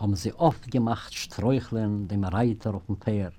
haben sie oft gemacht, sträucheln dem Reiter auf dem Pferd.